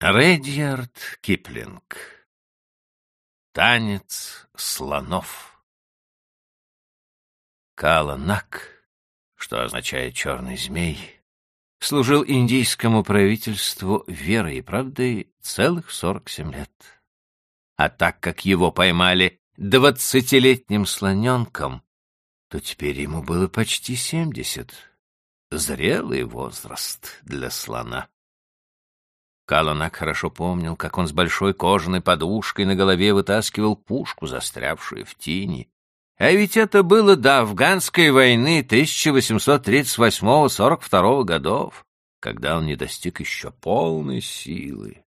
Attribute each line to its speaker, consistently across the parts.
Speaker 1: Редьярд Киплинг. Танец слонов. Каланак, что означает «черный змей», служил индийскому правительству верой и правдой целых сорок семь лет. А так как его поймали двадцатилетним слоненком, то теперь ему было почти семьдесят. Зрелый возраст для слона. Каланак хорошо помнил, как он с большой кожаной подушкой на голове вытаскивал пушку, застрявшую в тени. А ведь это было до афганской войны 1838-42 годов, когда он не достиг еще полной силы.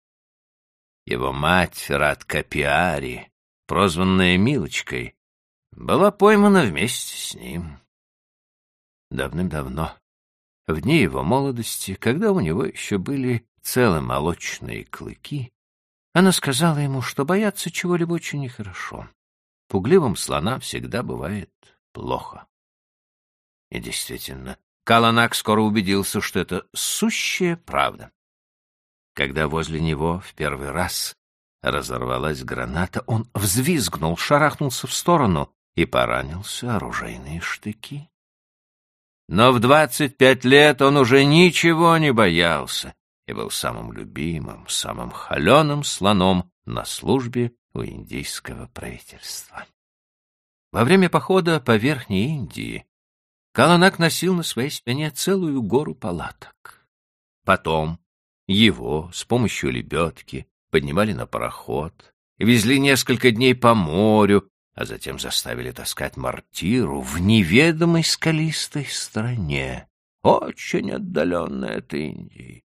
Speaker 1: Его мать, Ферат Капиари, прозванная Милочкой, была поймана вместе с ним. Давным-давно, в дни его молодости, когда у него еще были целы молочные клыки, она сказала ему, что бояться чего-либо очень нехорошо. Пугливым слона всегда бывает плохо. И действительно, Каланак скоро убедился, что это сущая правда. Когда возле него в первый раз разорвалась граната, он взвизгнул, шарахнулся в сторону и поранился оружейные штыки. Но в двадцать пять лет он уже ничего не боялся и был самым любимым, самым холеным слоном на службе у индийского правительства. Во время похода по Верхней Индии Каланак носил на своей спине целую гору палаток. Потом его с помощью лебедки поднимали на пароход, везли несколько дней по морю, а затем заставили таскать мортиру в неведомой скалистой стране, очень отдаленной от Индии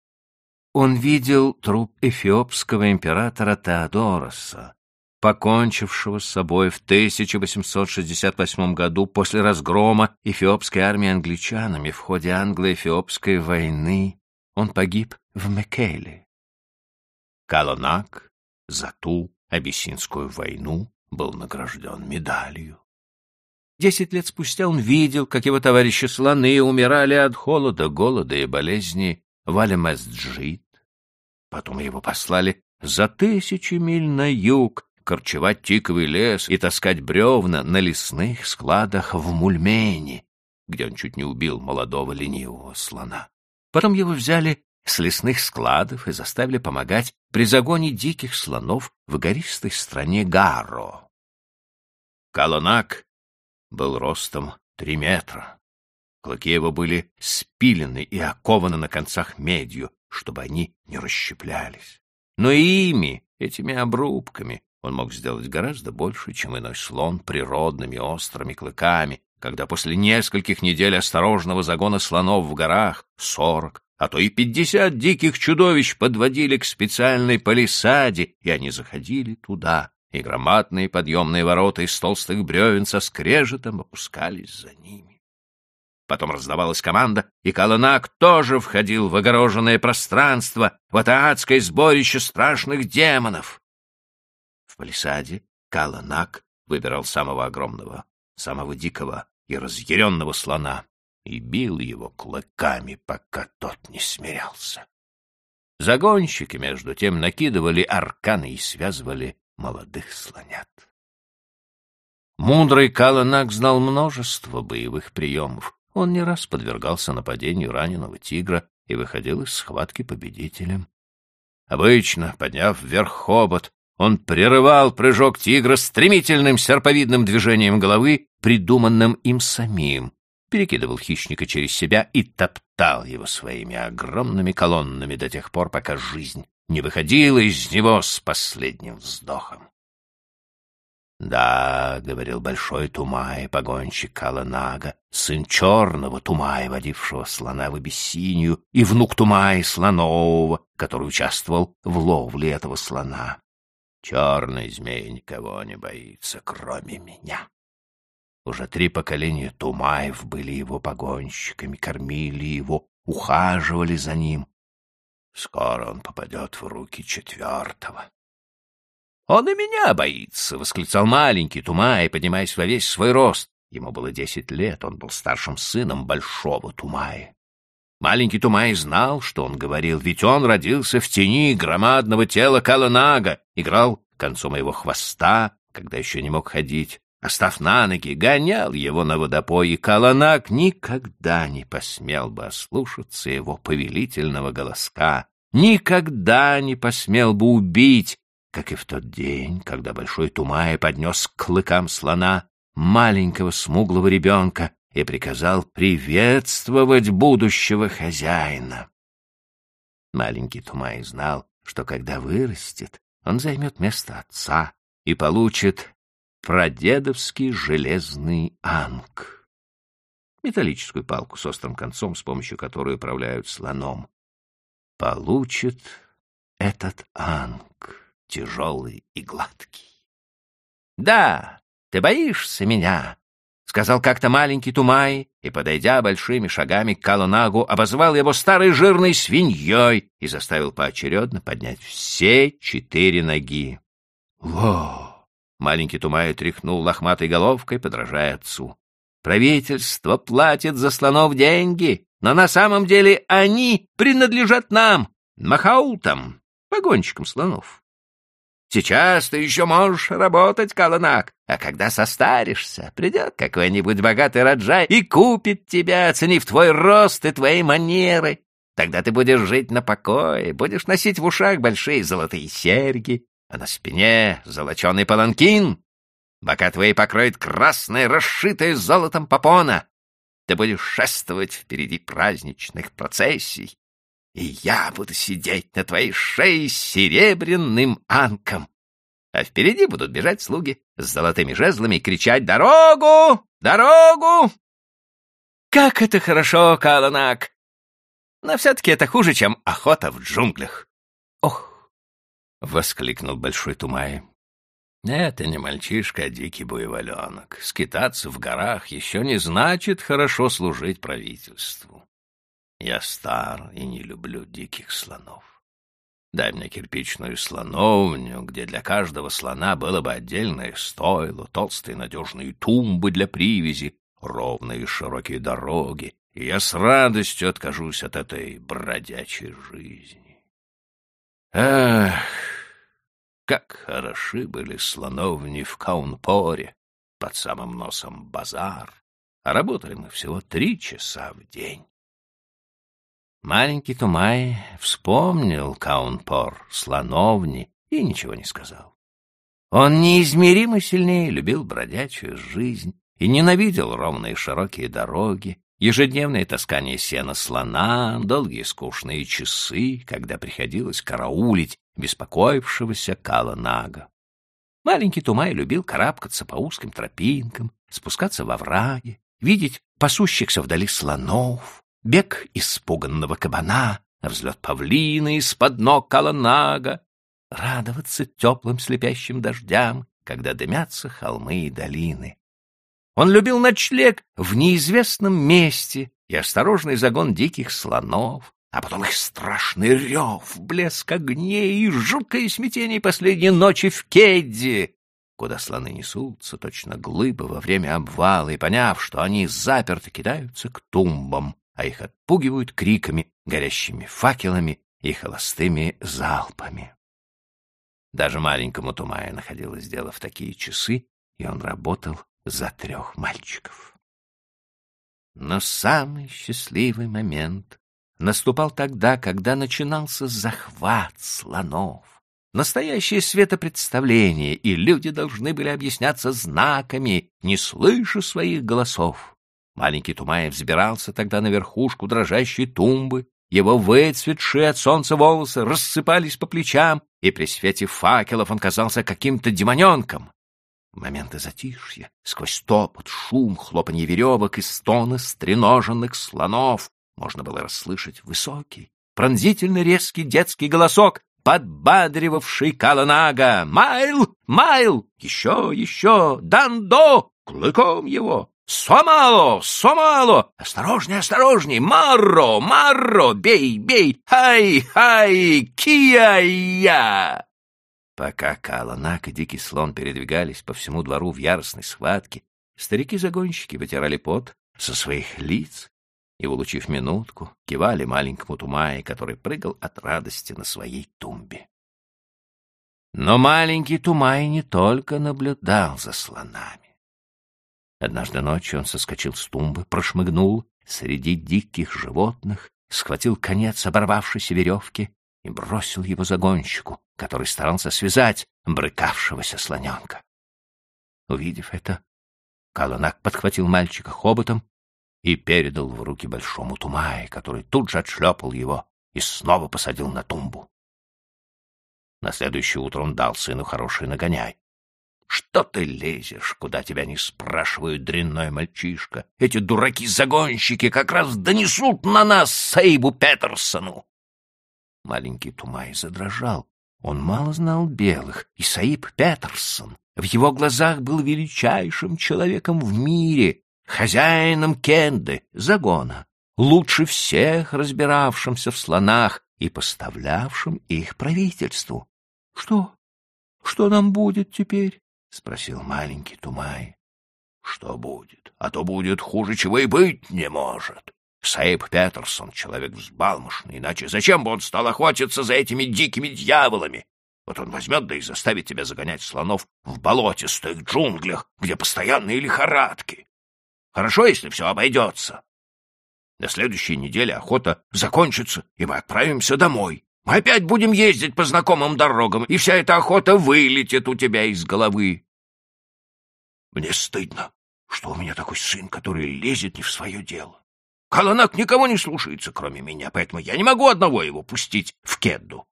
Speaker 1: он видел труп эфиопского императора Теодороса, покончившего с собой в 1868 году после разгрома эфиопской армии англичанами в ходе англо-эфиопской войны. Он погиб в Мекеле. Калонак за ту абиссинскую войну был награжден медалью. Десять лет спустя он видел, как его товарищи-слоны умирали от холода, голода и болезни в Алимесджит, Потом его послали за тысячи миль на юг, корчевать тиковый лес и таскать бревна на лесных складах в Мульмене, где он чуть не убил молодого ленивого слона. Потом его взяли с лесных складов и заставили помогать при загоне диких слонов в гористой стране Гарро. Калонак был ростом три метра. Клыки его были спилены и окованы на концах медью, чтобы они не расщеплялись. Но и ими, этими обрубками, он мог сделать гораздо больше, чем иной слон природными острыми клыками, когда после нескольких недель осторожного загона слонов в горах сорок, а то и пятьдесят диких чудовищ подводили к специальной палисаде, и они заходили туда, и громадные подъемные ворота из толстых бревен со скрежетом опускались за ними. Потом раздавалась команда, и Каланак тоже входил в огороженное пространство, в это адское сборище страшных демонов. В палисаде Каланак выбирал самого огромного, самого дикого и разъяренного слона и бил его клыками, пока тот не смирялся. Загонщики, между тем, накидывали арканы и связывали молодых слонят. Мудрый Каланак знал множество боевых приемов, он не раз подвергался нападению раненого тигра и выходил из схватки победителем. Обычно, подняв вверх хобот, он прерывал прыжок тигра стремительным серповидным движением головы, придуманным им самим, перекидывал хищника через себя и топтал его своими огромными колоннами до тех пор, пока жизнь не выходила из него с последним вздохом. «Да», — говорил большой Тумай, погонщик Каланага, сын черного Тумая, водившего слона в Абиссинию, и внук Тумая слонового, который участвовал в ловле этого слона. «Черный змей никого не боится, кроме меня». Уже три поколения Тумаев были его погонщиками, кормили его, ухаживали за ним. Скоро он попадет в руки четвертого. «Он и меня боится!» — восклицал маленький Тумай, поднимаясь во весь свой рост. Ему было десять лет, он был старшим сыном большого Тумая. Маленький Тумай знал, что он говорил, ведь он родился в тени громадного тела Каланага, играл концом его хвоста, когда еще не мог ходить, Остав на ноги, гонял его на водопой, и Каланак никогда не посмел бы ослушаться его повелительного голоска, никогда не посмел бы убить, как и в тот день, когда Большой Тумай поднес к клыкам слона маленького смуглого ребенка и приказал приветствовать будущего хозяина. Маленький Тумай знал, что когда вырастет, он займет место отца и получит прадедовский железный анг. Металлическую палку с острым концом, с помощью которой управляют слоном. Получит этот анг, тяжелый и гладкий. — Да, ты боишься меня, — сказал как-то маленький Тумай, и, подойдя большими шагами к Калунагу, обозвал его старой жирной свиньей и заставил поочередно поднять все четыре ноги. — Во! Маленький Тумай тряхнул лохматой головкой, подражая отцу. Правительство платит за слонов деньги, но на самом деле они принадлежат нам, махаутам, погонщикам слонов. Сейчас ты еще можешь работать, Каланак, а когда состаришься, придет какой-нибудь богатый раджай и купит тебя, оценив твой рост и твои манеры. Тогда ты будешь жить на покое, будешь носить в ушах большие золотые серьги, а на спине золоченый паланкин. Бока твои покроет красная, расшитая золотом попона. Ты будешь шествовать впереди праздничных процессий, и я буду сидеть на твоей шее серебряным анком. А впереди будут бежать слуги с золотыми жезлами и кричать «Дорогу! Дорогу!» Как это хорошо, Каланак! Но все-таки это хуже, чем охота в джунглях. Ох! — воскликнул Большой Тумай. «Это не мальчишка, а дикий буйволенок. Скитаться в горах еще не значит хорошо служить правительству. Я стар и не люблю диких слонов. Дай мне кирпичную слоновню, где для каждого слона было бы отдельное стойло, толстые надежные тумбы для привязи, ровные широкие дороги, и я с радостью откажусь от этой бродячей жизни. Эх, как хороши были слоновни в Каунпоре, под самым носом базар, а работали мы всего три часа в день. Маленький Тумай вспомнил Каунпор, слоновни, и ничего не сказал. Он неизмеримо сильнее любил бродячую жизнь и ненавидел ровные широкие дороги, ежедневное таскание сена слона, долгие скучные часы, когда приходилось караулить беспокоившегося Кала Нага. Маленький Тумай любил карабкаться по узким тропинкам, спускаться во враги, видеть пасущихся вдали слонов, бег испуганного кабана, взлет павлина из-под ног Каланага, радоваться теплым слепящим дождям, когда дымятся холмы и долины. Он любил ночлег в неизвестном месте и осторожный загон диких слонов, а потом их страшный рев, блеск огней и жуткое смятение последней ночи в Кедди, куда слоны несутся, точно глыбы во время обвала, и, поняв, что они заперты, кидаются к тумбам, а их отпугивают криками, горящими факелами и холостыми залпами. Даже маленькому Тумае находилось дело в такие часы, и он работал за трех мальчиков. Но самый счастливый момент наступал тогда, когда начинался захват слонов. Настоящее светопредставление, и люди должны были объясняться знаками, не слыша своих голосов. Маленький Тумаев взбирался тогда на верхушку дрожащей тумбы, его выцветшие от солнца волосы рассыпались по плечам, и при свете факелов он казался каким-то демоненком. В моменты затишья, сквозь топот, шум, хлопанье веревок и стоны стреноженных слонов, можно было расслышать высокий, пронзительно резкий детский голосок, подбадривавший Каланага. «Майл! Майл! Еще, еще! Дандо! Клыком его! Сомало! Сомало! Осторожней, осторожней! Марро! Марро! Бей, бей! Хай, хай! Кия-я!» Пока Каланак и Дикий Слон передвигались по всему двору в яростной схватке, старики-загонщики вытирали пот со своих лиц и, улучив минутку, кивали маленькому Тумае, который прыгал от радости на своей тумбе. Но маленький Тумай не только наблюдал за слонами. Однажды ночью он соскочил с тумбы, прошмыгнул среди диких животных, схватил конец оборвавшейся веревки и бросил его загонщику, который старался связать брыкавшегося слоненка. Увидев это, Каланак подхватил мальчика хоботом и передал в руки большому Тумае, который тут же отшлепал его и снова посадил на тумбу. На следующее утро он дал сыну хороший нагоняй. — Что ты лезешь, куда тебя не спрашивают, дрянной мальчишка? Эти дураки-загонщики как раз донесут на нас Сейбу Петерсону. Маленький Тумай задрожал. Он мало знал белых, и Саиб Петерсон в его глазах был величайшим человеком в мире, хозяином Кенды, загона, лучше всех разбиравшимся в слонах и поставлявшим их правительству. — Что? Что нам будет теперь? — спросил маленький Тумай. — Что будет? А то будет хуже, чего и быть не может. Сейб Петерсон — человек взбалмошный, иначе зачем бы он стал охотиться за этими дикими дьяволами? Вот он возьмет да и заставит тебя загонять слонов в болотистых джунглях, где постоянные лихорадки. Хорошо, если все обойдется. На следующей неделе охота закончится, и мы отправимся домой. Мы опять будем ездить по знакомым дорогам, и вся эта охота вылетит у тебя из головы. Мне стыдно, что у меня такой сын, который лезет не в свое дело. Каланак никого не слушается, кроме меня, поэтому я не могу одного его пустить в кедду.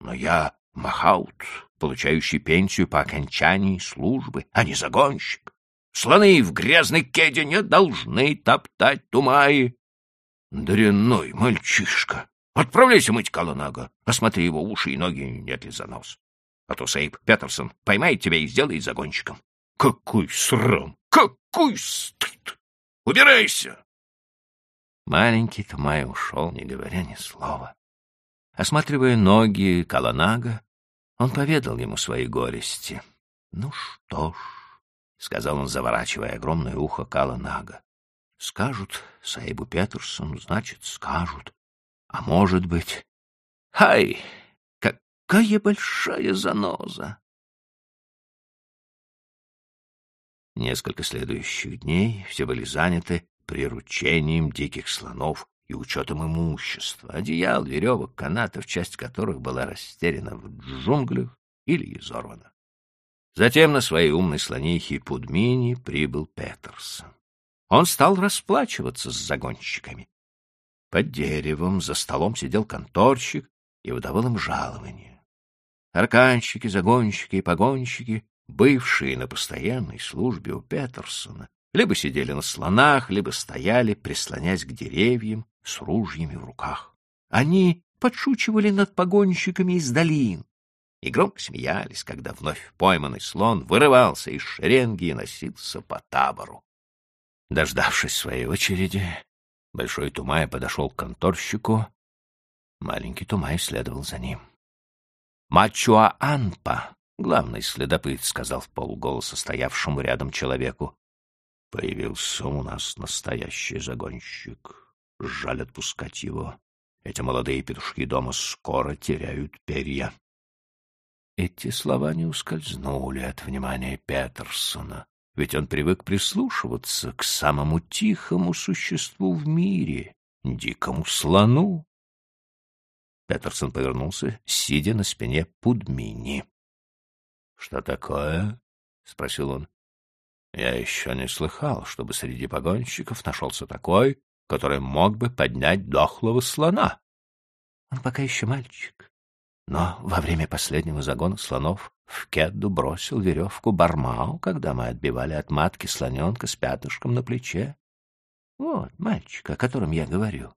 Speaker 1: Но я махаут, получающий пенсию по окончании службы, а не загонщик. Слоны в грязной кеде не должны топтать тумаи. Дрянной мальчишка! Отправляйся мыть Каланага, осмотри его уши и ноги, нет ли занос. А то Сейб Петерсон поймает тебя и сделает загонщиком. Какой срам! Какой стыд! Убирайся! Маленький Тумай ушел, не говоря ни слова. Осматривая ноги Каланага, он поведал ему свои горести. — Ну что ж, — сказал он, заворачивая огромное ухо Кала Нага. — Скажут Саибу Петерсону, значит, скажут. А может быть... Ай, какая большая заноза! Несколько следующих дней все были заняты приручением диких слонов и учетом имущества, одеял, веревок, канатов, часть которых была растеряна в джунглях или изорвана. Затем на своей умной слонихе Пудмини прибыл Петерсон. Он стал расплачиваться с загонщиками. Под деревом за столом сидел конторщик и выдавал им жалование. Арканщики, загонщики и погонщики, бывшие на постоянной службе у Петерсона, либо сидели на слонах, либо стояли, прислонясь к деревьям с ружьями в руках. Они подшучивали над погонщиками из долин, и громко смеялись, когда вновь пойманный слон вырывался из шеренги и носился по табору. Дождавшись своей очереди, Большой Тумай подошел к конторщику, маленький Тумай следовал за ним. «Мачуа Анпа!» — главный следопыт сказал в полголоса стоявшему рядом человеку. «Появился у нас настоящий загонщик. Жаль отпускать его. Эти молодые петушки дома скоро теряют перья». Эти слова не ускользнули от внимания Петерсона, ведь он привык прислушиваться к самому тихому существу в мире — дикому слону. Петерсон повернулся, сидя на спине Пудмини. — Что такое? — спросил он. — Я еще не слыхал, чтобы среди погонщиков нашелся такой, который мог бы поднять дохлого слона. — Он пока еще мальчик, но во время последнего загона слонов в Кедду бросил веревку Бармау, когда мы отбивали от матки слоненка с пятышком на плече. Вот мальчик, о котором я говорю.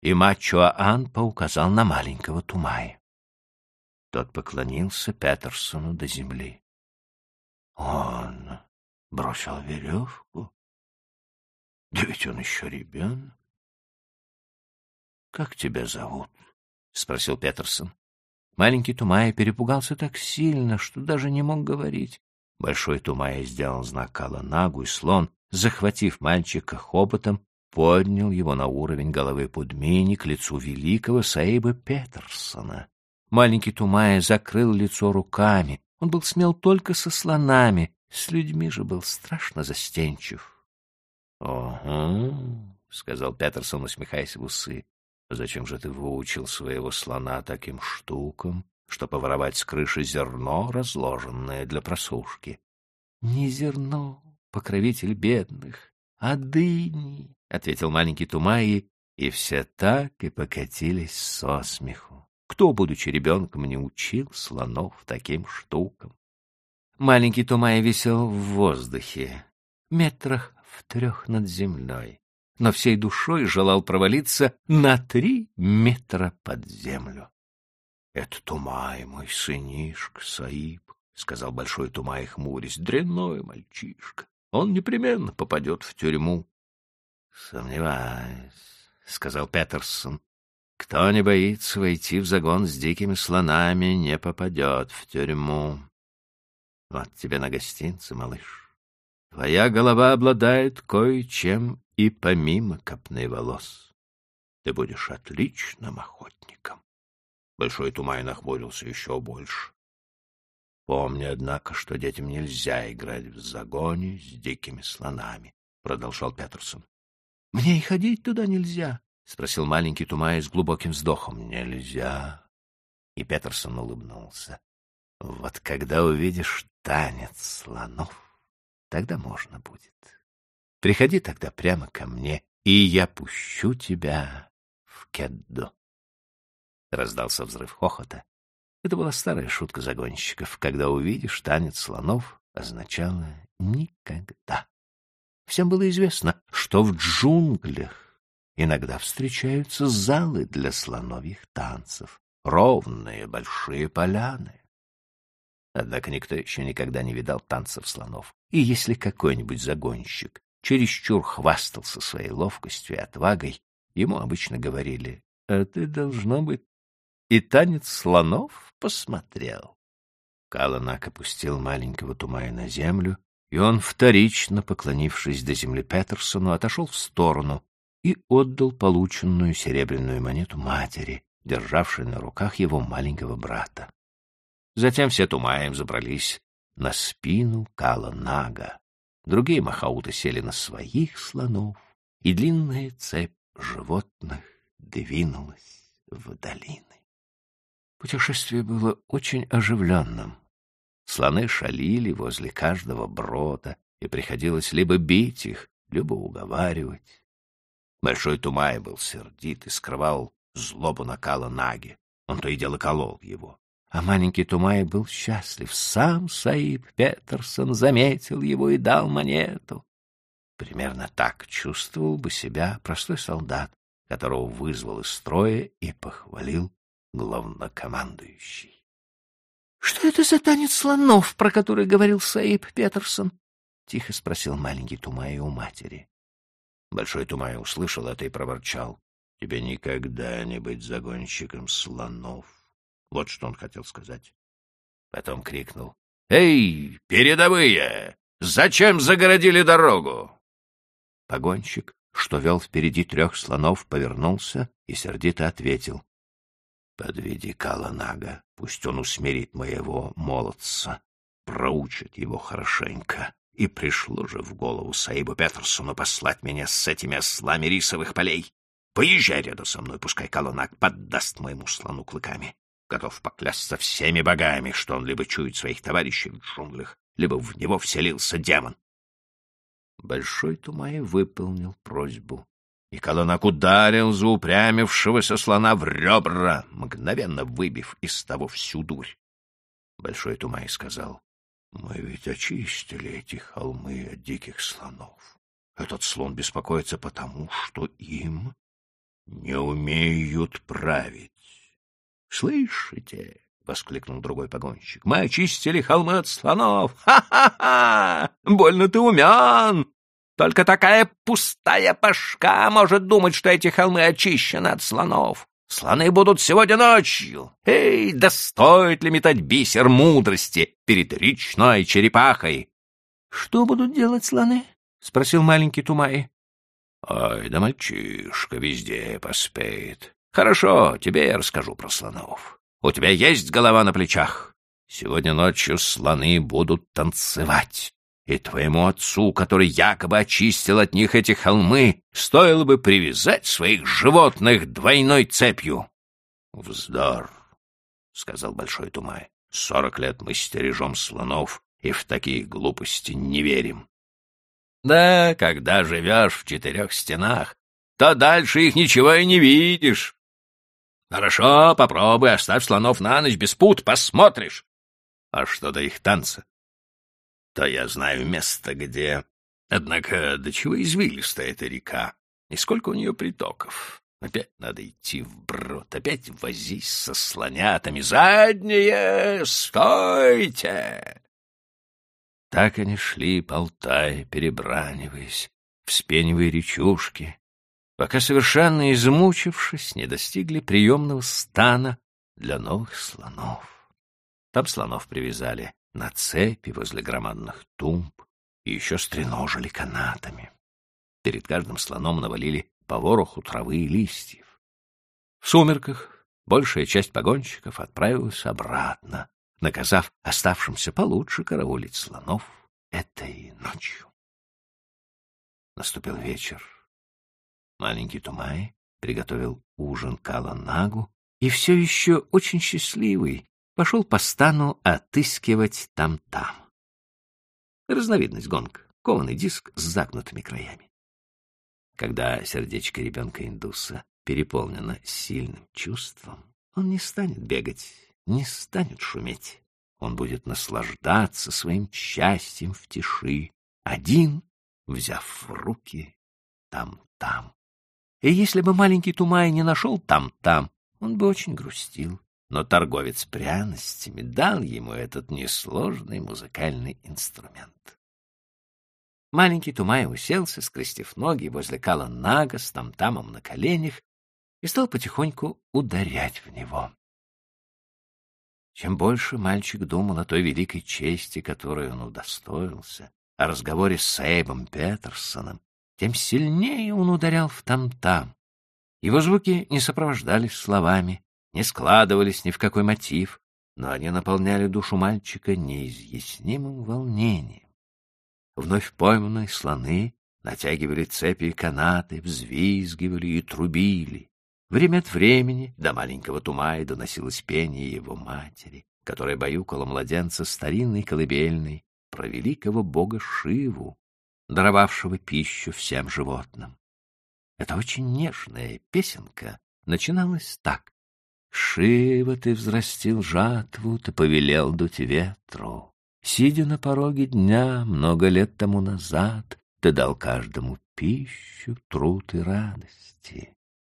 Speaker 1: И мать Чуаан поуказал на маленького Тумая. Тот поклонился Петерсону до земли. Он бросил веревку? Да ведь он еще ребенок. — Как тебя зовут? — спросил Петерсон. Маленький Тумай перепугался так сильно, что даже не мог говорить. Большой Тумай сделал знак Каланагу, и слон, захватив мальчика хоботом, поднял его на уровень головы Пудмини к лицу великого Саиба Петерсона. Маленький Тумая закрыл лицо руками. Он был смел только со слонами, с людьми же был страшно застенчив. — Ого, — сказал Петерсон, усмехаясь в усы. — Зачем же ты выучил своего слона таким штукам, что поворовать с крыши зерно, разложенное для просушки? — Не зерно, покровитель бедных, а дыни, — ответил маленький Тумаи, и все так и покатились со смеху. Кто, будучи ребенком, не учил слонов таким штукам? Маленький Тумай висел в воздухе, метрах в трех над землей, но всей душой желал провалиться на три метра под землю. — Это Тумай, мой сынишка, Саиб, — сказал большой Тумай, хмурясь, — дрянной мальчишка. Он непременно попадет в тюрьму. — Сомневаюсь, — сказал Петерсон. — Кто не боится войти в загон с дикими слонами, не попадет в тюрьму. Вот тебе на гостинце, малыш. Твоя голова обладает кое-чем и помимо копны волос. Ты будешь отличным охотником. Большой Тумай нахмурился еще больше. Помни, однако, что детям нельзя играть в загоне с дикими слонами, — продолжал Петерсон. — Мне и ходить туда нельзя, — спросил маленький Тумай с глубоким вздохом. — Нельзя. И Петерсон улыбнулся. — Вот когда увидишь танец слонов, тогда можно будет. Приходи тогда прямо ко мне, и я пущу тебя в Кедду. Раздался взрыв хохота. Это была старая шутка загонщиков. Когда увидишь танец слонов, означало «никогда». Всем было известно, что в джунглях иногда встречаются залы для слоновьих танцев, ровные большие поляны. Однако никто еще никогда не видал танцев слонов. И если какой-нибудь загонщик чересчур хвастался своей ловкостью и отвагой, ему обычно говорили, «А ты, должно быть, и танец слонов посмотрел». Каланак опустил маленького Тумая на землю, и он, вторично поклонившись до земли Петерсону, отошел в сторону и отдал полученную серебряную монету матери, державшей на руках его маленького брата. Затем все тумаем забрались на спину Кала-Нага. Другие махауты сели на своих слонов, и длинная цепь животных двинулась в долины. Путешествие было очень оживленным. Слоны шалили возле каждого брода, и приходилось либо бить их, либо уговаривать. Большой Тумай был сердит и скрывал злобу накала Наги. Он то и дело колол его. А маленький Тумай был счастлив. Сам Саиб Петерсон заметил его и дал монету. Примерно так чувствовал бы себя простой солдат, которого вызвал из строя и похвалил главнокомандующий. — Что это за танец слонов, про который говорил Саиб Петерсон? — тихо спросил маленький Тумай у матери. Большой Тумай услышал это и проворчал. — Тебе никогда не быть загонщиком слонов. Вот что он хотел сказать. Потом крикнул. «Эй, передовые! Зачем загородили дорогу?» Погонщик, что вел впереди трех слонов, повернулся и сердито ответил. «Подведи Каланага, пусть он усмирит моего молодца, проучит его хорошенько». И пришло же в голову Саибу Петерсону послать меня с этими ослами рисовых полей. Поезжай рядом со мной, пускай Каланаг поддаст моему слону клыками готов поклясться всеми богами, что он либо чует своих товарищей в джунглях, либо в него вселился демон. Большой Тумай выполнил просьбу, и Колонак ударил за упрямившегося слона в ребра, мгновенно выбив из того всю дурь. Большой Тумай сказал, — Мы ведь очистили эти холмы от диких слонов. Этот слон беспокоится потому, что им не умеют править. — Слышите? — воскликнул другой погонщик. — Мы очистили холмы от слонов. Ха-ха-ха! Больно ты умен! Только такая пустая башка может думать, что эти холмы очищены от слонов. Слоны будут сегодня ночью. Эй, да стоит ли метать бисер мудрости перед речной черепахой? — Что будут делать слоны? — спросил маленький Тумай. — Ой, да мальчишка везде поспеет. Хорошо, тебе я расскажу про слонов. У тебя есть голова на плечах? Сегодня ночью слоны будут танцевать. И твоему отцу, который якобы очистил от них эти холмы, стоило бы привязать своих животных двойной цепью. — Вздор, — сказал Большой Тумай. — Сорок лет мы стережем слонов и в такие глупости не верим. Да, когда живешь в четырех стенах, то дальше их ничего и не видишь. Хорошо, попробуй, оставь слонов на ночь без пут, посмотришь. А что до их танца? То я знаю место, где... Однако до чего извилистая эта река, и сколько у нее притоков. Опять надо идти вброд, опять возись со слонятами. Задние, стойте! Так они шли, болтая, перебраниваясь, вспенивая речушки, пока, совершенно измучившись, не достигли приемного стана для новых слонов. Там слонов привязали на цепи возле громадных тумб и еще стреножили канатами. Перед каждым слоном навалили по вороху травы и листьев. В сумерках большая часть погонщиков отправилась обратно, наказав оставшимся получше караулить слонов этой ночью. Наступил вечер. Маленький Тумай приготовил ужин Каланагу и все еще очень счастливый пошел по стану отыскивать там-там. Разновидность гонг, кованый диск с загнутыми краями. Когда сердечко ребенка-индуса переполнено сильным чувством, он не станет бегать не станет шуметь. Он будет наслаждаться своим счастьем в тиши, один, взяв в руки там-там. И если бы маленький Тумай не нашел там-там, он бы очень грустил. Но торговец пряностями дал ему этот несложный музыкальный инструмент. Маленький Тумай уселся, скрестив ноги возле кала Нага с там-тамом на коленях и стал потихоньку ударять в него. Чем больше мальчик думал о той великой чести, которой он удостоился, о разговоре с Сейбом Петерсоном, тем сильнее он ударял в там-там. Его звуки не сопровождались словами, не складывались ни в какой мотив, но они наполняли душу мальчика неизъяснимым волнением. Вновь пойманные слоны натягивали цепи и канаты, взвизгивали и трубили. Время от времени до маленького Тумая доносилось пение его матери, которая баюкала младенца старинной колыбельной про великого бога Шиву, даровавшего пищу всем животным. Эта очень нежная песенка начиналась так. «Шива, ты взрастил жатву, ты повелел дуть ветру. Сидя на пороге дня много лет тому назад, ты дал каждому пищу, труд и радости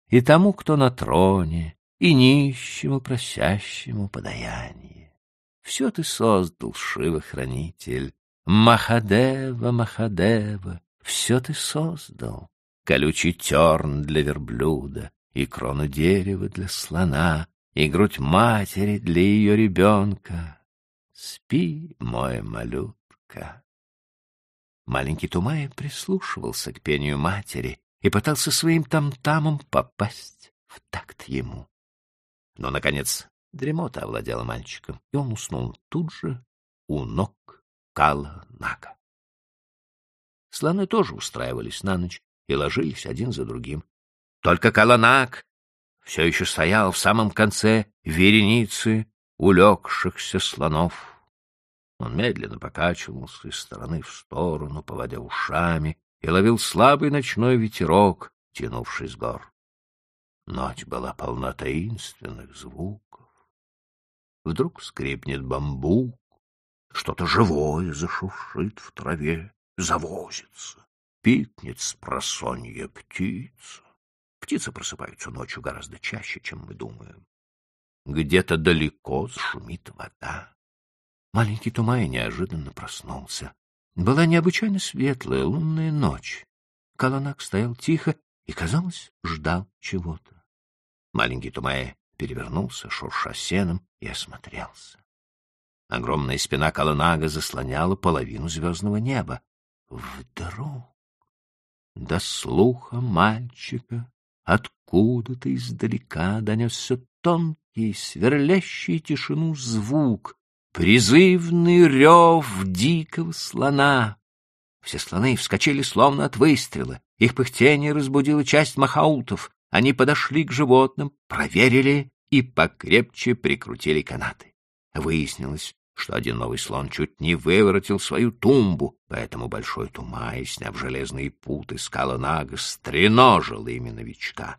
Speaker 1: и тому, кто на троне, и нищему, просящему подаяние. Все ты создал, Шива-хранитель, Махадева, Махадева, все ты создал. Колючий терн для верблюда, и крону дерева для слона, и грудь матери для ее ребенка. Спи, мой малютка. Маленький Тумай прислушивался к пению матери, и пытался своим там-тамом попасть в такт ему. Но, наконец, дремота овладела мальчиком, и он уснул тут же у ног Кала-Нага. Слоны тоже устраивались на ночь и ложились один за другим. Только Каланак все еще стоял в самом конце вереницы улегшихся слонов. Он медленно покачивался из стороны в сторону, поводя ушами, и ловил слабый ночной ветерок, тянувший с гор. Ночь была полна таинственных звуков. Вдруг скрипнет бамбук, что-то живое зашуршит в траве, завозится, пикнет с просонья птица. Птицы просыпаются ночью гораздо чаще, чем мы думаем. Где-то далеко шумит вода. Маленький Тумай неожиданно проснулся. Была необычайно светлая лунная ночь. Каланак стоял тихо и, казалось, ждал чего-то. Маленький Тумае перевернулся, шурша сеном, и осмотрелся. Огромная спина Каланага заслоняла половину звездного неба. Вдруг До слуха мальчика откуда-то издалека донесся тонкий, сверлящий тишину звук, призывный рев дикого слона. Все слоны вскочили словно от выстрела. Их пыхтение разбудило часть махаутов. Они подошли к животным, проверили и покрепче прикрутили канаты. Выяснилось, что один новый слон чуть не выворотил свою тумбу, поэтому большой Тумай, сняв железные путы с Каланага, стреножил ими новичка.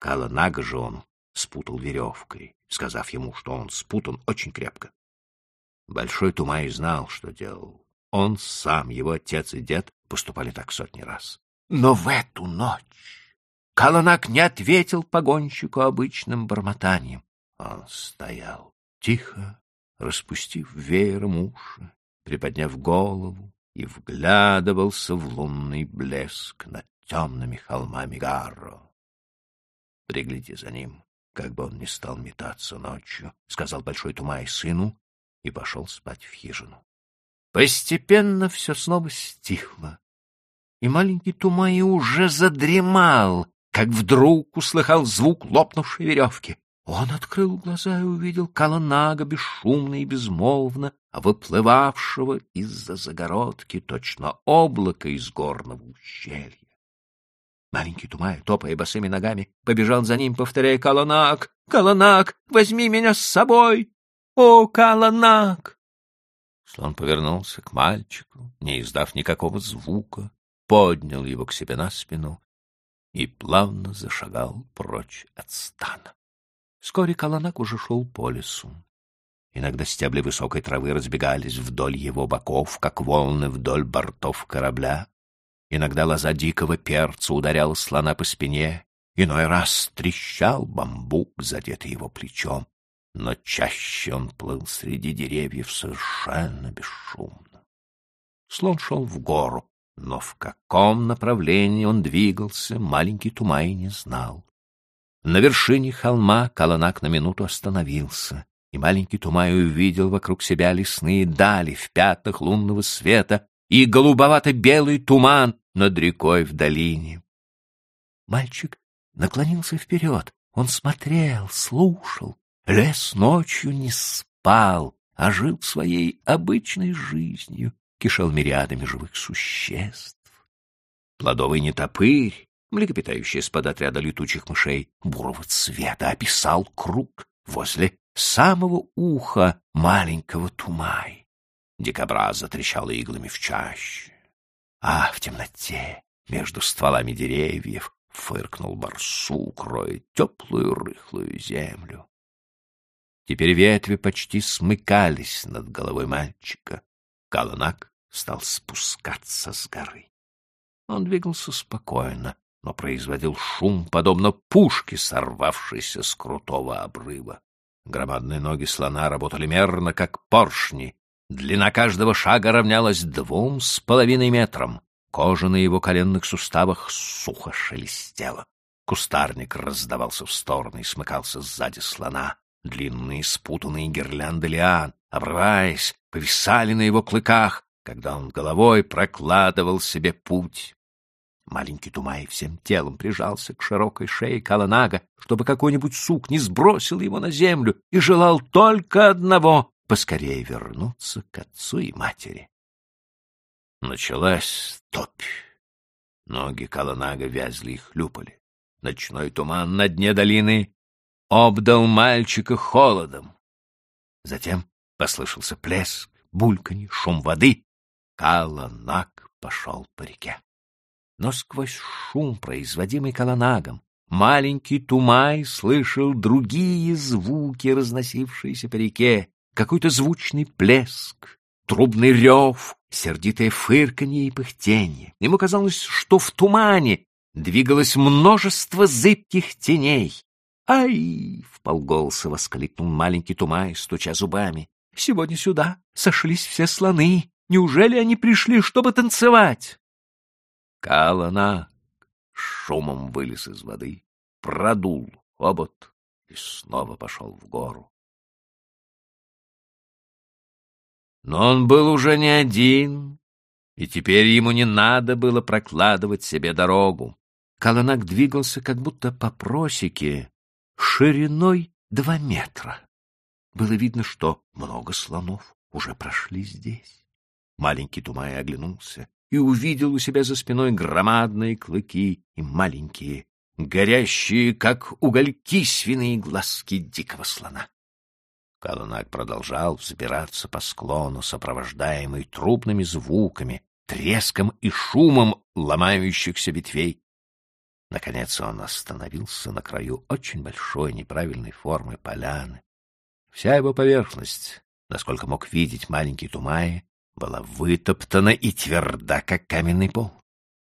Speaker 1: Каланага же он спутал веревкой, сказав ему, что он спутан очень крепко. Большой Тумай знал, что делал. Он сам, его отец и дед поступали так сотни раз. Но в эту ночь Каланак не ответил погонщику обычным бормотанием. Он стоял тихо, распустив веером уши, приподняв голову и вглядывался в лунный блеск над темными холмами Гарро. — Пригляди за ним, как бы он не стал метаться ночью, — сказал Большой Тумай сыну и пошел спать в хижину. Постепенно все снова стихло, и маленький Тумай уже задремал, как вдруг услыхал звук лопнувшей веревки. Он открыл глаза и увидел Каланага бесшумно и безмолвно, выплывавшего из-за загородки точно облако из горного ущелья. Маленький Тумай, топая босыми ногами, побежал за ним, повторяя «Каланак! Каланак! Возьми меня с собой! О, Каланак!» Слон повернулся к мальчику, не издав никакого звука, поднял его к себе на спину и плавно зашагал прочь от стана. Вскоре Каланак уже шел по лесу. Иногда стебли высокой травы разбегались вдоль его боков, как волны вдоль бортов корабля. Иногда лоза дикого перца ударяла слона по спине, иной раз трещал бамбук, задетый его плечом, но чаще он плыл среди деревьев совершенно бесшумно. Слон шел в гору, но в каком направлении он двигался, маленький Тумай не знал. На вершине холма Каланак на минуту остановился, и маленький Тумай увидел вокруг себя лесные дали в пятнах лунного света и голубовато-белый туман над рекой в долине. Мальчик наклонился вперед. Он смотрел, слушал. Лес ночью не спал, а жил своей обычной жизнью, кишел мириадами живых существ. Плодовый нетопырь млекопитающее из-под отряда летучих мышей бурого цвета, описал круг возле самого уха маленького тумай. Дикобраз затрещал иглами в чаще. А в темноте, между стволами деревьев, фыркнул барсук, роя теплую рыхлую землю. Теперь ветви почти смыкались над головой мальчика. Каланак стал спускаться с горы. Он двигался спокойно, но производил шум, подобно пушке, сорвавшейся с крутого обрыва. Громадные ноги слона работали мерно, как поршни. Длина каждого шага равнялась двум с половиной метрам. Кожа на его коленных суставах сухо шелестела. Кустарник раздавался в стороны и смыкался сзади слона. Длинные спутанные гирлянды лиан, обрываясь, повисали на его клыках, когда он головой прокладывал себе путь. Маленький Тумай всем телом прижался к широкой шее Каланага, чтобы какой-нибудь сук не сбросил его на землю, и желал только одного — поскорее вернуться к отцу и матери. Началась топь. Ноги Каланага вязли и хлюпали. Ночной туман на дне долины обдал мальчика холодом. Затем послышался плеск, бульканье, шум воды. Каланак пошел по реке но сквозь шум, производимый колонагом, маленький Тумай слышал другие звуки, разносившиеся по реке, какой-то звучный плеск, трубный рев, сердитое фырканье и пыхтенье. Ему казалось, что в тумане двигалось множество зыбких теней. «Ай!» — вполголоса воскликнул маленький Тумай, стуча зубами. «Сегодня сюда сошлись все слоны. Неужели они пришли, чтобы танцевать?» Калана шумом вылез из воды, продул хобот и снова пошел в гору. Но он был уже не один и теперь ему не надо было прокладывать себе дорогу. Каланак двигался как будто по просеке шириной два метра. Было видно, что много слонов уже прошли здесь. Маленький Тумай оглянулся и увидел у себя за спиной громадные клыки и маленькие, горящие, как угольки, свиные глазки дикого слона. Каланак продолжал взбираться по склону, сопровождаемый трубными звуками, треском и шумом ломающихся ветвей. Наконец он остановился на краю очень большой неправильной формы поляны. Вся его поверхность, насколько мог видеть маленький Тумай, была вытоптана и тверда, как каменный пол.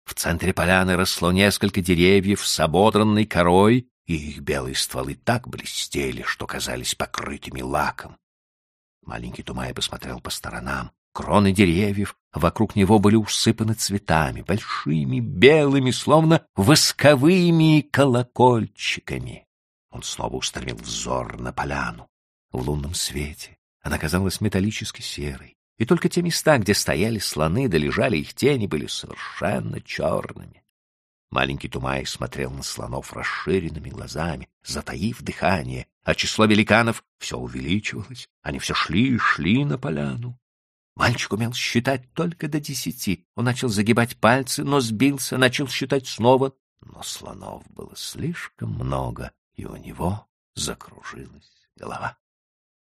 Speaker 1: В центре поляны росло несколько деревьев с ободранной корой, и их белые стволы так блестели, что казались покрытыми лаком. Маленький Тумай посмотрел по сторонам. Кроны деревьев вокруг него были усыпаны цветами, большими, белыми, словно восковыми колокольчиками. Он снова устремил взор на поляну. В лунном свете она казалась металлически серой, и только те места, где стояли слоны да лежали их тени, были совершенно черными. Маленький Тумай смотрел на слонов расширенными глазами, затаив дыхание, а число великанов все увеличивалось, они все шли и шли на поляну. Мальчик умел считать только до десяти. Он начал загибать пальцы, но сбился, начал считать снова. Но слонов было слишком много, и у него закружилась голова.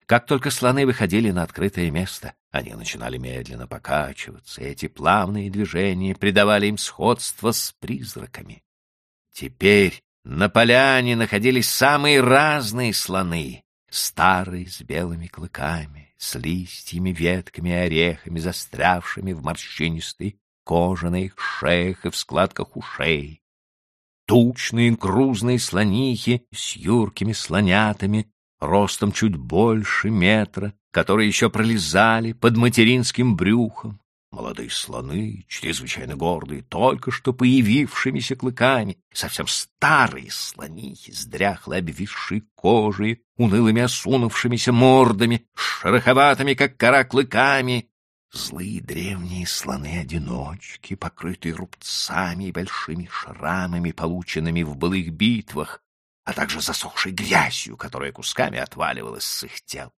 Speaker 1: Как только слоны выходили на открытое место, они начинали медленно покачиваться, и эти плавные движения придавали им сходство с призраками. Теперь на поляне находились самые разные слоны, старые с белыми клыками, с листьями, ветками и орехами, застрявшими в морщинистой коже на их шеях и в складках ушей. Тучные грузные слонихи с юркими слонятами, ростом чуть больше метра, которые еще пролезали под материнским брюхом, Молодые слоны, чрезвычайно гордые, только что появившимися клыками, совсем старые слонихи с дряхлой обвисшей кожей, унылыми осунувшимися мордами, шероховатыми, как кора, клыками, злые древние слоны-одиночки, покрытые рубцами и большими шрамами, полученными в былых битвах, а также засохшей грязью, которая кусками отваливалась с их тел.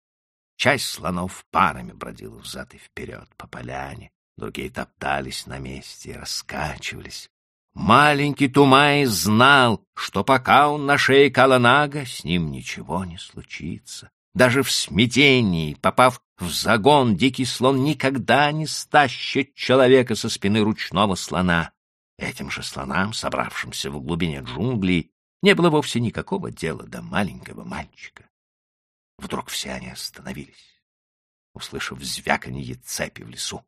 Speaker 1: Часть слонов парами бродила взад и вперед по поляне, другие топтались на месте и раскачивались. Маленький Тумай знал, что пока он на шее Каланага, с ним ничего не случится. Даже в смятении, попав в загон, дикий слон никогда не стащит человека со спины ручного слона. Этим же слонам, собравшимся в глубине джунглей, не было вовсе никакого дела до маленького мальчика. Вдруг все они остановились, услышав звяканье цепи в лесу.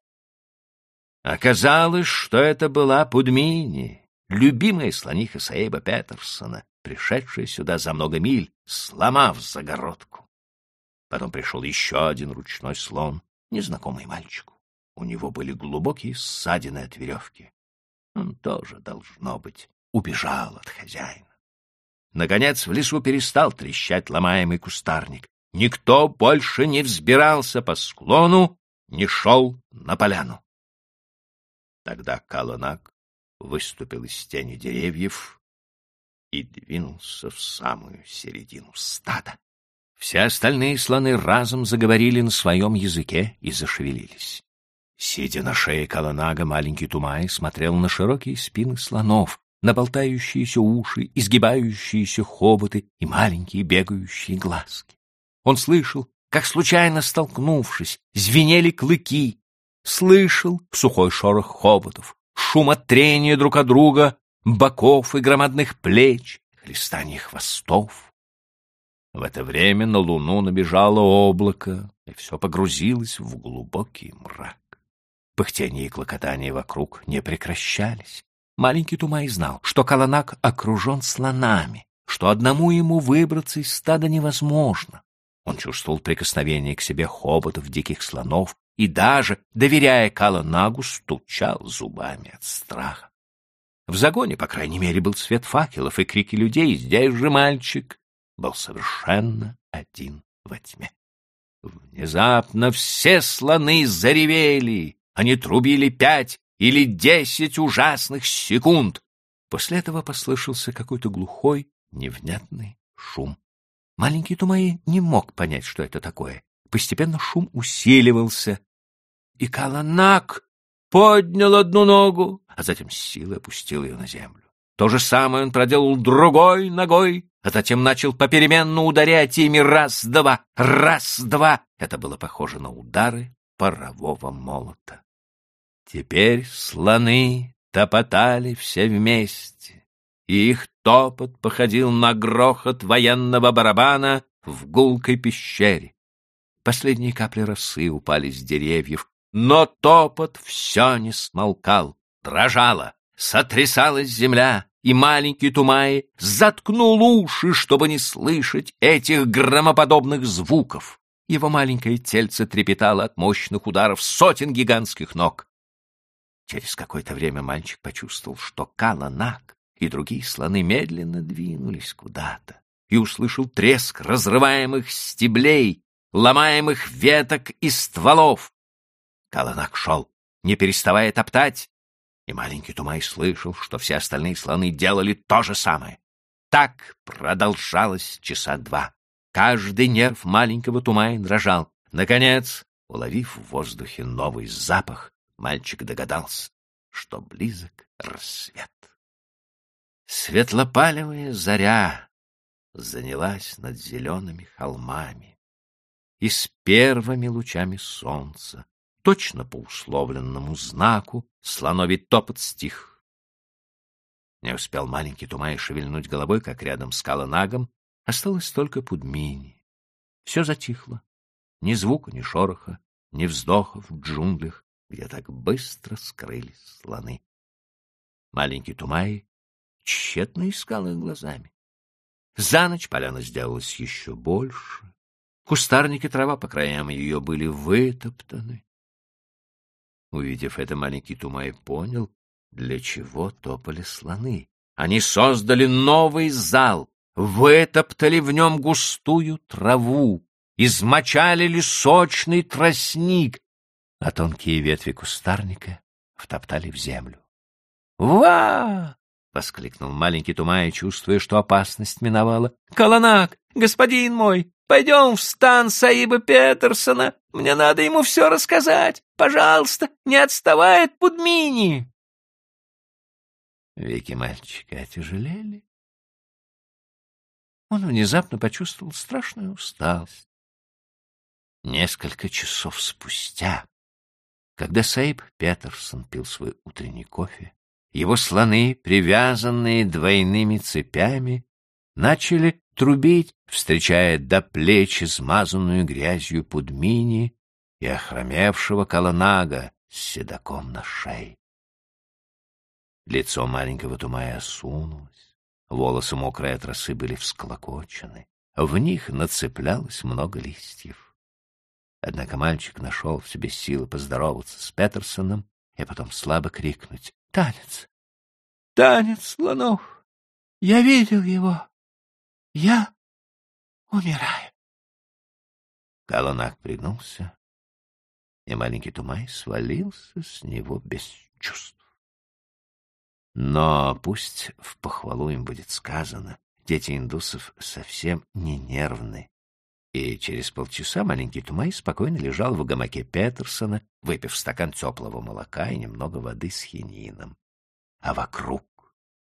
Speaker 1: Оказалось, что это была Пудмини, любимая слониха Саэба Петерсона, пришедшая сюда за много миль, сломав загородку. Потом пришел еще один ручной слон, незнакомый мальчику. У него были глубокие ссадины от веревки. Он тоже, должно быть, убежал от хозяина. Наконец в лесу перестал трещать ломаемый кустарник. Никто больше не взбирался по склону, не шел на поляну. Тогда Каланак выступил из тени деревьев и двинулся в самую середину стада. Все остальные слоны разом заговорили на своем языке и зашевелились. Сидя на шее Каланага, маленький Тумай смотрел на широкие спины слонов, на болтающиеся уши, изгибающиеся хоботы и маленькие бегающие глазки. Он слышал, как, случайно столкнувшись, звенели клыки, слышал сухой шорох хоботов, шум от трения друг от друга, боков и громадных плеч, хлестание хвостов. В это время на луну набежало облако, и все погрузилось в глубокий мрак. Пыхтение и клокотание вокруг не прекращались. Маленький Тумай знал, что Каланак окружен слонами, что одному ему выбраться из стада невозможно. Он чувствовал прикосновение к себе хоботов диких слонов, и даже, доверяя Каланагу, стучал зубами от страха. В загоне, по крайней мере, был свет факелов и крики людей, здесь же мальчик был совершенно один во тьме. Внезапно все слоны заревели, Они трубили пять или десять ужасных секунд. После этого послышался какой-то глухой, невнятный шум. Маленький Тумаи не мог понять, что это такое. Постепенно шум усиливался, и Каланак поднял одну ногу, а затем силой опустил ее на землю. То же самое он проделал другой ногой, а затем начал попеременно ударять ими раз-два, раз-два. Это было похоже на удары парового молота. Теперь слоны топотали все вместе, и их топот походил на грохот военного барабана в гулкой пещере. Последние капли росы упали с деревьев, но топот все не смолкал, дрожала, сотрясалась земля, и маленький Тумай заткнул уши, чтобы не слышать этих громоподобных звуков. Его маленькое тельце трепетало от мощных ударов сотен гигантских ног. Через какое-то время мальчик почувствовал, что Каланак и другие слоны медленно двинулись куда-то и услышал треск разрываемых стеблей, ломаемых веток и стволов. Каланак шел, не переставая топтать, и маленький Тумай слышал, что все остальные слоны делали то же самое. Так продолжалось часа два. Каждый нерв маленького Тумая дрожал. Наконец, уловив в воздухе новый запах, мальчик догадался, что близок рассвет. Светлопалевая заря занялась над зелеными холмами, и с первыми лучами солнца точно по условленному знаку, слоновий топот стих. Не успел маленький Тумай шевельнуть головой, как рядом с Каланагом осталось только Пудмини. Все затихло. Ни звука, ни шороха, ни вздохов в джунглях, где так быстро скрылись слоны. Маленький Тумай тщетно искал их глазами. За ночь поляна сделалась еще больше. Кустарники трава по краям ее были вытоптаны. Увидев это, маленький Тумай понял, для чего топали слоны. Они создали новый зал, вытоптали в нем густую траву, измочалили сочный тростник, а тонкие ветви кустарника втоптали в землю. «Ва!» — воскликнул маленький Тумай, чувствуя, что опасность миновала. «Колонак, господин мой, Пойдем в стан Саиба Петерсона. Мне надо ему все рассказать. Пожалуйста, не отставай от Пудмини. Веки мальчика отяжелели. Он внезапно почувствовал страшную усталость. Несколько часов спустя, когда Саиб Петерсон пил свой утренний кофе, его слоны, привязанные двойными цепями, начали трубить, встречая до плеч смазанную грязью пудмини и охромевшего колонага с седаком на шее. Лицо маленького Тумая осунулось, волосы мокрые от росы были всклокочены, в них нацеплялось много листьев. Однако мальчик нашел в себе силы поздороваться с Петерсоном и потом слабо крикнуть «Танец! Танец слонов! Я видел его!» Я умираю. Каланак пригнулся, и маленький Тумай свалился с него без чувств. Но пусть в похвалу им будет сказано, дети индусов совсем не нервны. И через полчаса маленький Тумай спокойно лежал в гамаке Петерсона, выпив стакан теплого молока и немного воды с хинином. А вокруг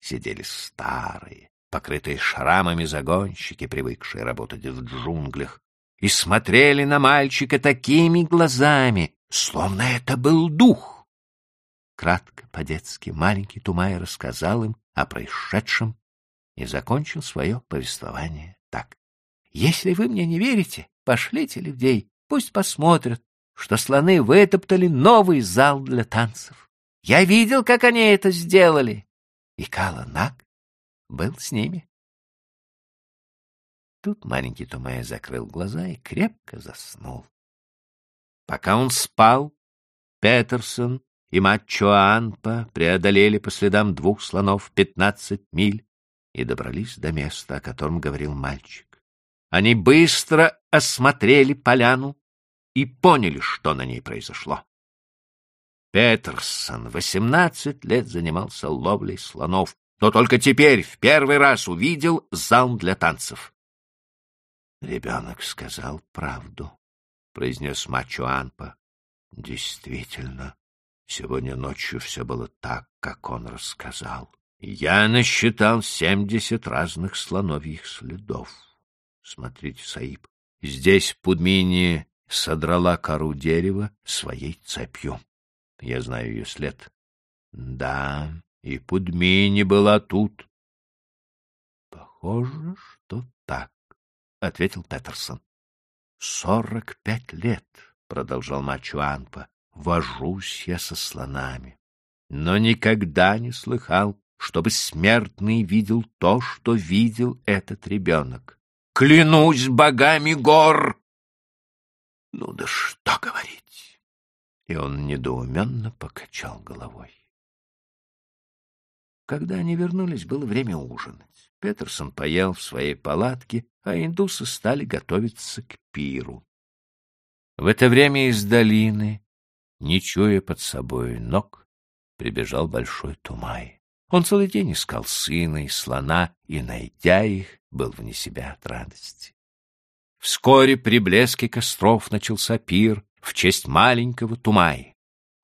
Speaker 1: сидели старые, покрытые шрамами загонщики, привыкшие работать в джунглях, и смотрели на мальчика такими глазами, словно это был дух. Кратко, по-детски, маленький Тумай рассказал им о происшедшем и закончил свое повествование так. «Если вы мне не верите, пошлите людей, пусть посмотрят, что слоны вытоптали новый зал для танцев. Я видел, как они это сделали. И Каланак был с ними. Тут маленький Тумая закрыл глаза и крепко заснул. Пока он спал, Петерсон и мать Чуанпа преодолели по следам двух слонов пятнадцать миль и добрались до места, о котором говорил мальчик. Они быстро осмотрели поляну и поняли, что на ней произошло. Петерсон восемнадцать лет занимался ловлей слонов, но только теперь в первый раз увидел зал для танцев. Ребенок сказал правду, — произнес мачо Анпа. Действительно, сегодня ночью все было так, как он рассказал. Я насчитал семьдесят разных слоновьих следов. Смотрите, Саиб, здесь Пудмини содрала кору дерева своей цепью. Я знаю ее след. Да, и Пудмини была тут. — Похоже, что так, — ответил Петерсон. — Сорок пять лет, — продолжал Мачуанпа, — вожусь я со слонами, но никогда не слыхал, чтобы смертный видел то, что видел этот ребенок. Клянусь богами гор! Ну да что говорить! И он недоуменно покачал головой. Когда они вернулись, было время ужинать. Петерсон поел в своей палатке, а индусы стали готовиться к пиру. В это время из долины, не чуя под собой ног, прибежал большой тумай. Он целый день искал сына и слона, и, найдя их, был вне себя от радости. Вскоре при блеске костров начался пир в честь маленького Тумай.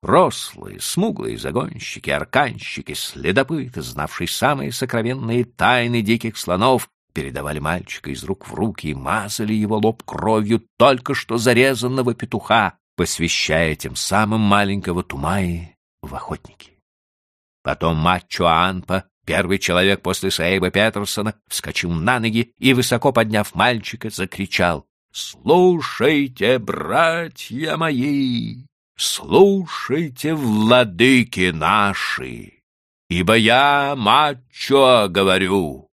Speaker 1: Рослые, смуглые загонщики, арканщики, следопыты, знавшие самые сокровенные тайны диких слонов, передавали мальчика из рук в руки и мазали его лоб кровью только что зарезанного петуха, посвящая тем самым маленького Тумаи в охотники. Потом мать Чуанпа, первый человек после Саэба Петерсона, вскочил на ноги и, высоко подняв мальчика, закричал «Слушайте, братья мои!» слушайте, владыки наши, ибо я, мачо, говорю,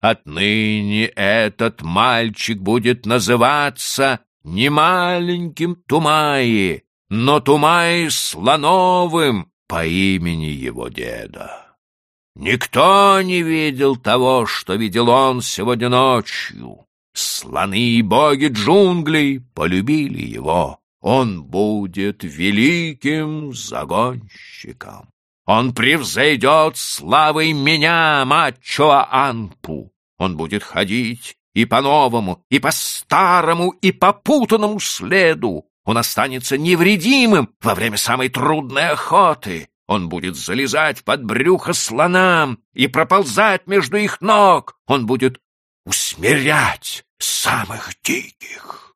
Speaker 1: отныне этот мальчик будет называться не маленьким Тумаи, но Тумаи Слоновым по имени его деда. Никто не видел того, что видел он сегодня ночью. Слоны и боги джунглей полюбили его. Он будет великим загонщиком. Он превзойдет славой меня, мачо Анпу. Он будет ходить и по новому, и по старому, и по путанному следу. Он останется невредимым во время самой трудной охоты. Он будет залезать под брюхо слонам и проползать между их ног. Он будет усмирять самых диких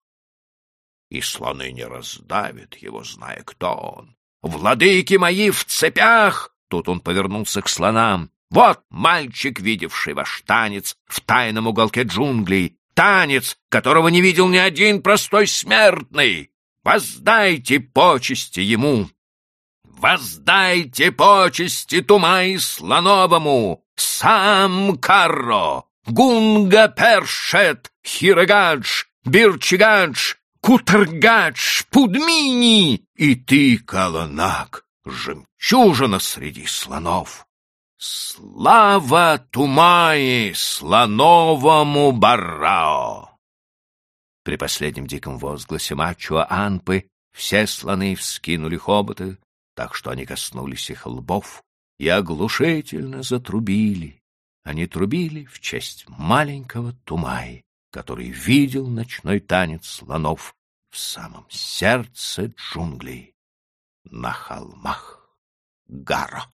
Speaker 1: и слоны не раздавят его, зная, кто он. «Владыки мои в цепях!» Тут он повернулся к слонам. «Вот мальчик, видевший ваш танец в тайном уголке джунглей, танец, которого не видел ни один простой смертный! Воздайте почести ему! Воздайте почести Тумай Слоновому! Сам Карро! Гунга Першет! Хирагадж! Бирчигадж! Кутаргач, Пудмини, и ты, Каланак, жемчужина среди слонов. Слава Тумаи, слоновому барао! При последнем диком возгласе мачо Анпы все слоны вскинули хоботы, так что они коснулись их лбов и оглушительно затрубили. Они трубили в честь маленького Тумаи, который видел ночной танец слонов в самом сердце джунглей, на холмах Гаро.